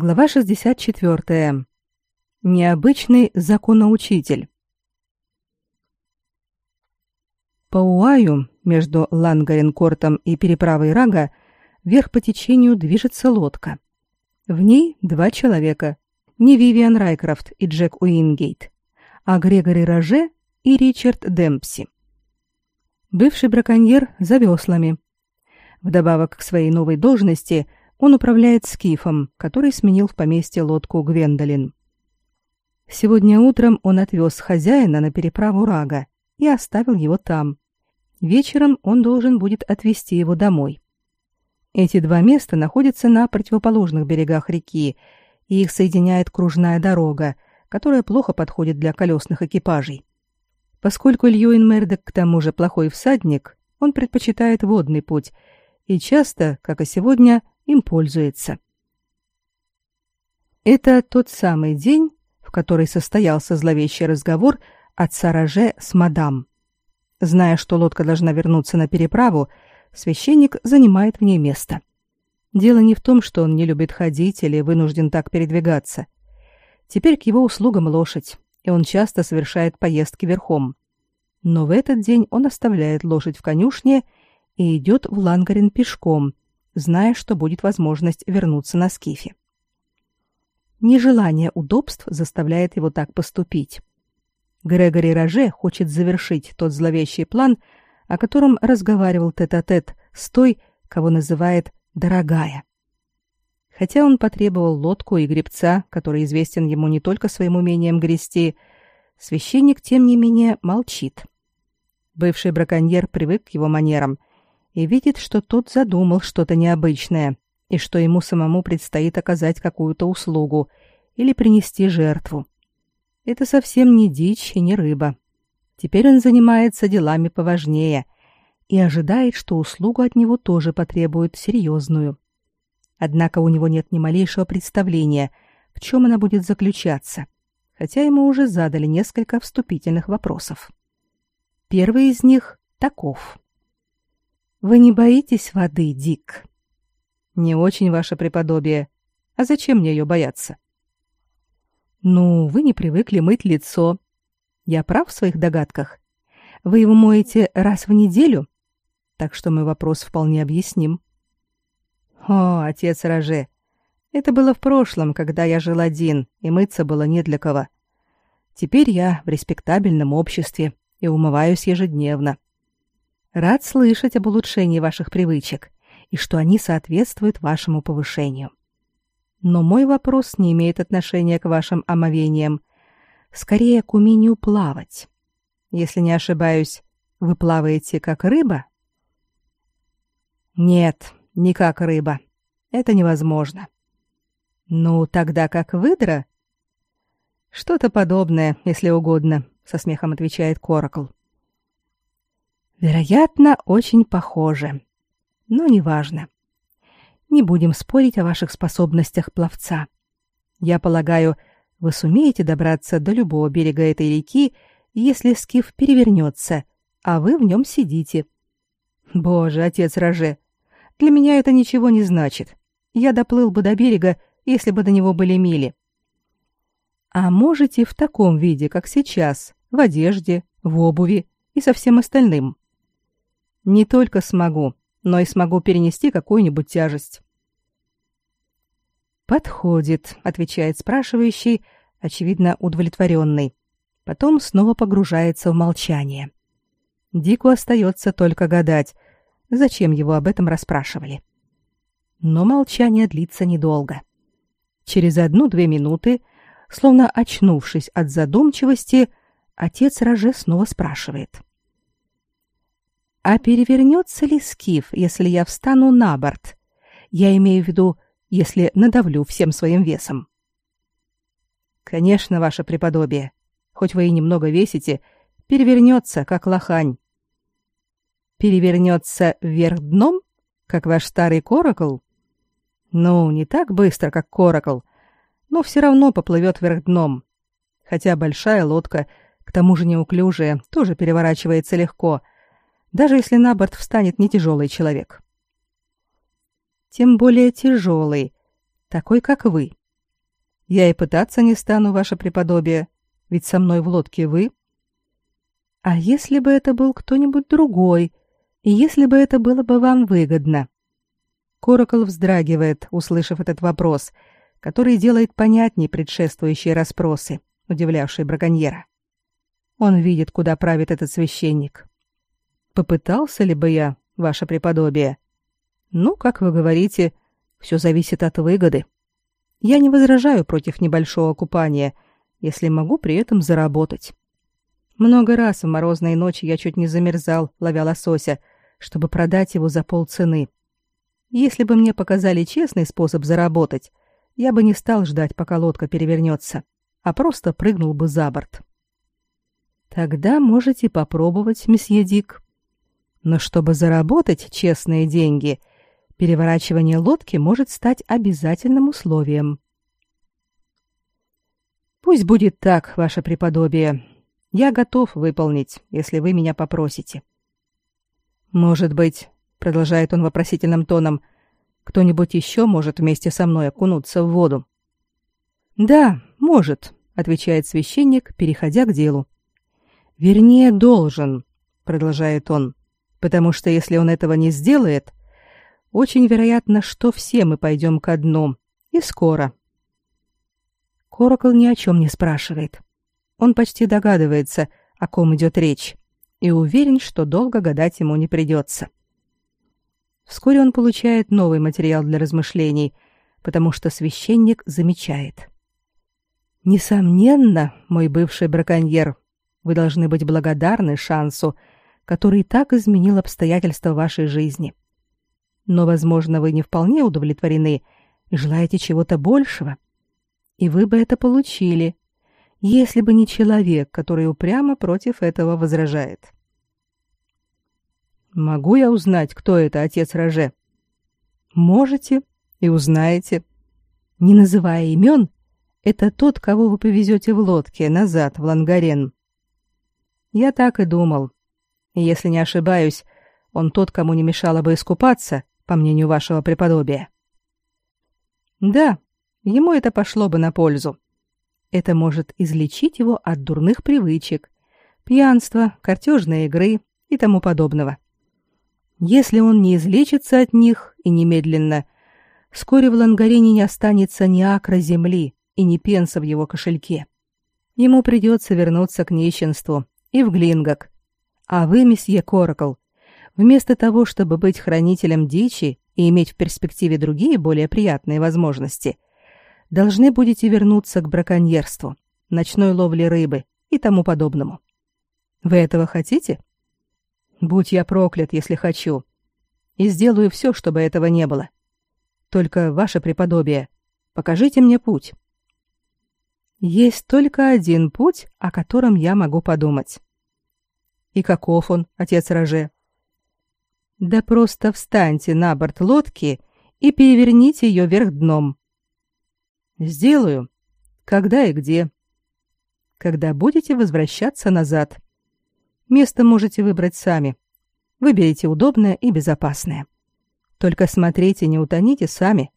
Глава 64. Необычный законоучитель. По Уаю, между Лангаренкортом и переправой Рага, вверх по течению движется лодка. В ней два человека, не Вивиан Райкрафт и Джек Уингейт, а Грегори Роже и Ричард Демпси. Бывший браконьер за веслами. Вдобавок к своей новой должности – он управляет скифом, который сменил в поместье лодку Гвендолин. Сегодня утром он отвез хозяина на переправу Рага и оставил его там. Вечером он должен будет отвезти его домой. Эти два места находятся на противоположных берегах реки, и их соединяет кружная дорога, которая плохо подходит для колесных экипажей. Поскольку Льюин Мердок к тому же плохой всадник, он предпочитает водный путь и часто, как и сегодня, им пользуется. Это тот самый день, в который состоялся зловещий разговор отца Роже с мадам. Зная, что лодка должна вернуться на переправу, священник занимает в ней место. Дело не в том, что он не любит ходить или вынужден так передвигаться. Теперь к его услугам лошадь, и он часто совершает поездки верхом. Но в этот день он оставляет лошадь в конюшне и идет в Лангарин пешком, зная, что будет возможность вернуться на скифе. Нежелание удобств заставляет его так поступить. Грегори Роже хочет завершить тот зловещий план, о котором разговаривал тет-а-тет -тет с той, кого называет «дорогая». Хотя он потребовал лодку и гребца, который известен ему не только своим умением грести, священник, тем не менее, молчит. Бывший браконьер привык к его манерам и видит, что тот задумал что-то необычное, и что ему самому предстоит оказать какую-то услугу или принести жертву. Это совсем не дичь и не рыба. Теперь он занимается делами поважнее и ожидает, что услугу от него тоже потребуют серьезную. Однако у него нет ни малейшего представления, в чем она будет заключаться, хотя ему уже задали несколько вступительных вопросов. Первый из них таков. Вы не боитесь воды, Дик? Не очень, ваше преподобие. А зачем мне ее бояться? Ну, вы не привыкли мыть лицо. Я прав в своих догадках. Вы его моете раз в неделю? Так что мой вопрос вполне объясним. О, отец Роже, это было в прошлом, когда я жил один, и мыться было не для кого. Теперь я в респектабельном обществе и умываюсь ежедневно. Рад слышать об улучшении ваших привычек и что они соответствуют вашему повышению. Но мой вопрос не имеет отношения к вашим омовениям, скорее к умению плавать. Если не ошибаюсь, вы плаваете как рыба? Нет, не как рыба. Это невозможно. Ну, тогда как выдра? Что-то подобное, если угодно, со смехом отвечает Коракл. Вероятно, очень похоже. Но неважно. Не будем спорить о ваших способностях пловца. Я полагаю, вы сумеете добраться до любого берега этой реки, если скиф перевернется, а вы в нем сидите. Боже, отец Роже, для меня это ничего не значит. Я доплыл бы до берега, если бы до него были мили. А можете в таком виде, как сейчас, в одежде, в обуви и со всем остальным. Не только смогу, но и смогу перенести какую-нибудь тяжесть. Подходит, отвечает спрашивающий, очевидно, удовлетворенный. Потом снова погружается в молчание. Дику остается только гадать, зачем его об этом расспрашивали. Но молчание длится недолго. Через одну-две минуты, словно очнувшись от задумчивости, отец Роже снова спрашивает. А перевернется ли скиф, если я встану на борт? Я имею в виду, если надавлю всем своим весом. Конечно, ваше преподобие, хоть вы и немного весите, перевернется, как лохань. Перевернется вверх дном, как ваш старый коракл? Ну, не так быстро, как коракл, но все равно поплывет вверх дном. Хотя большая лодка, к тому же неуклюжая, тоже переворачивается легко — даже если на борт встанет не тяжелый человек. Тем более тяжелый, такой как вы, Я и пытаться не стану, ваше преподобие, ведь со мной в лодке вы. А если бы это был кто-нибудь другой, и если бы это было бы вам выгодно? Коракл вздрагивает, услышав этот вопрос, который делает понятней предшествующие расспросы, удивлявшие браконьера. Он видит, куда правит этот священник. Попытался ли бы я, ваше преподобие? Ну, как вы говорите, все зависит от выгоды. Я не возражаю против небольшого купания, если могу при этом заработать. Много раз в морозные ночи я чуть не замерзал, ловя лосося, чтобы продать его за полцены. Если бы мне показали честный способ заработать, я бы не стал ждать, пока лодка перевернется, а просто прыгнул бы за борт. Тогда можете попробовать, месье Дик. Но чтобы заработать честные деньги, переворачивание лодки может стать обязательным условием. Пусть будет так, ваше преподобие. Я готов выполнить, если вы меня попросите. Может быть, продолжает он вопросительным тоном, кто-нибудь еще может вместе со мной окунуться в воду? Да, может, отвечает священник, переходя к делу. Вернее, должен, продолжает он, потому что если он этого не сделает, очень вероятно, что все мы пойдем ко дну, и скоро. Коракл ни о чем не спрашивает. Он почти догадывается, о ком идет речь, и уверен, что долго гадать ему не придется. Вскоре он получает новый материал для размышлений, потому что священник замечает. «Несомненно, мой бывший браконьер, вы должны быть благодарны шансу, который так изменил обстоятельства вашей жизни. Но, возможно, вы не вполне удовлетворены и желаете чего-то большего. И вы бы это получили, если бы не человек, который упрямо против этого возражает. Могу я узнать, кто это отец Роже? Можете и узнаете. Не называя имен, это тот, кого вы повезете в лодке назад в Лангарен. Я так и думал. И если не ошибаюсь, он тот, кому не мешало бы искупаться, по мнению вашего преподобия. Да, ему это пошло бы на пользу. Это может излечить его от дурных привычек, пьянства, картежной игры и тому подобного. Если он не излечится от них и немедленно, вскоре в Лангарине не останется ни акра земли и ни пенса в его кошельке. Ему придется вернуться к нищенству и в Глингок. А вы, месье Коракл, вместо того, чтобы быть хранителем дичи и иметь в перспективе другие более приятные возможности, должны будете вернуться к браконьерству, ночной ловле рыбы и тому подобному. Вы этого хотите? Будь я проклят, если хочу. И сделаю все, чтобы этого не было. Только, ваше преподобие, покажите мне путь. Есть только один путь, о котором я могу подумать. И каков он, отец Роже? Да просто встаньте на борт лодки и переверните ее вверх дном. Сделаю. Когда и где? Когда будете возвращаться назад. Место можете выбрать сами. Выберите удобное и безопасное. Только смотрите, не утоните сами.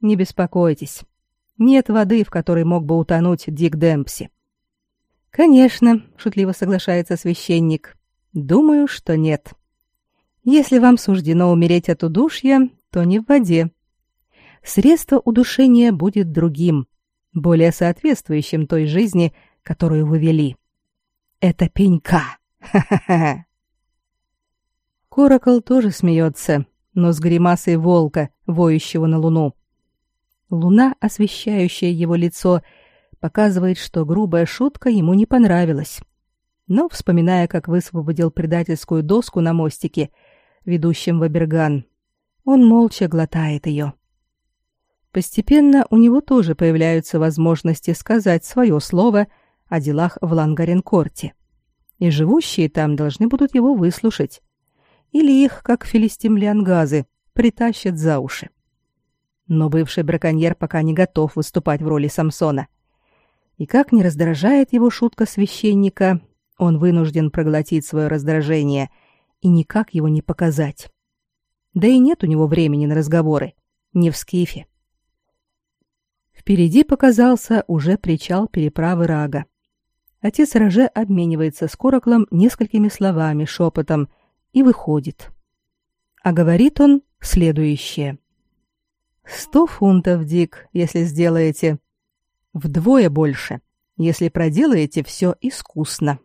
Не беспокойтесь. Нет воды, в которой мог бы утонуть Дик Демпси. Конечно, шутливо соглашается священник. Думаю, что нет. Если вам суждено умереть от удушья, то не в воде. Средство удушения будет другим, более соответствующим той жизни, которую вы вели. Это пенька. Ха-ха-ха. Коракл тоже смеется, но с гримасой волка, воющего на луну. Луна, освещающая его лицо, показывает, что грубая шутка ему не понравилась. Но, вспоминая, как высвободил предательскую доску на мостике, ведущем в Аберган, он молча глотает ее. Постепенно у него тоже появляются возможности сказать свое слово о делах в Лангаренкорте. И живущие там должны будут его выслушать. Или их, как филистимлянгазы, притащат за уши. Но бывший браконьер пока не готов выступать в роли Самсона — и как не раздражает его шутка священника, он вынужден проглотить свое раздражение и никак его не показать. Да и нет у него времени на разговоры, не в скифе. Впереди показался уже причал переправы Рага. Отец Роже обменивается с Кораклом несколькими словами шепотом и выходит. А говорит он следующее. «Сто фунтов, Дик, если сделаете. Вдвое больше, если проделаете все искусно».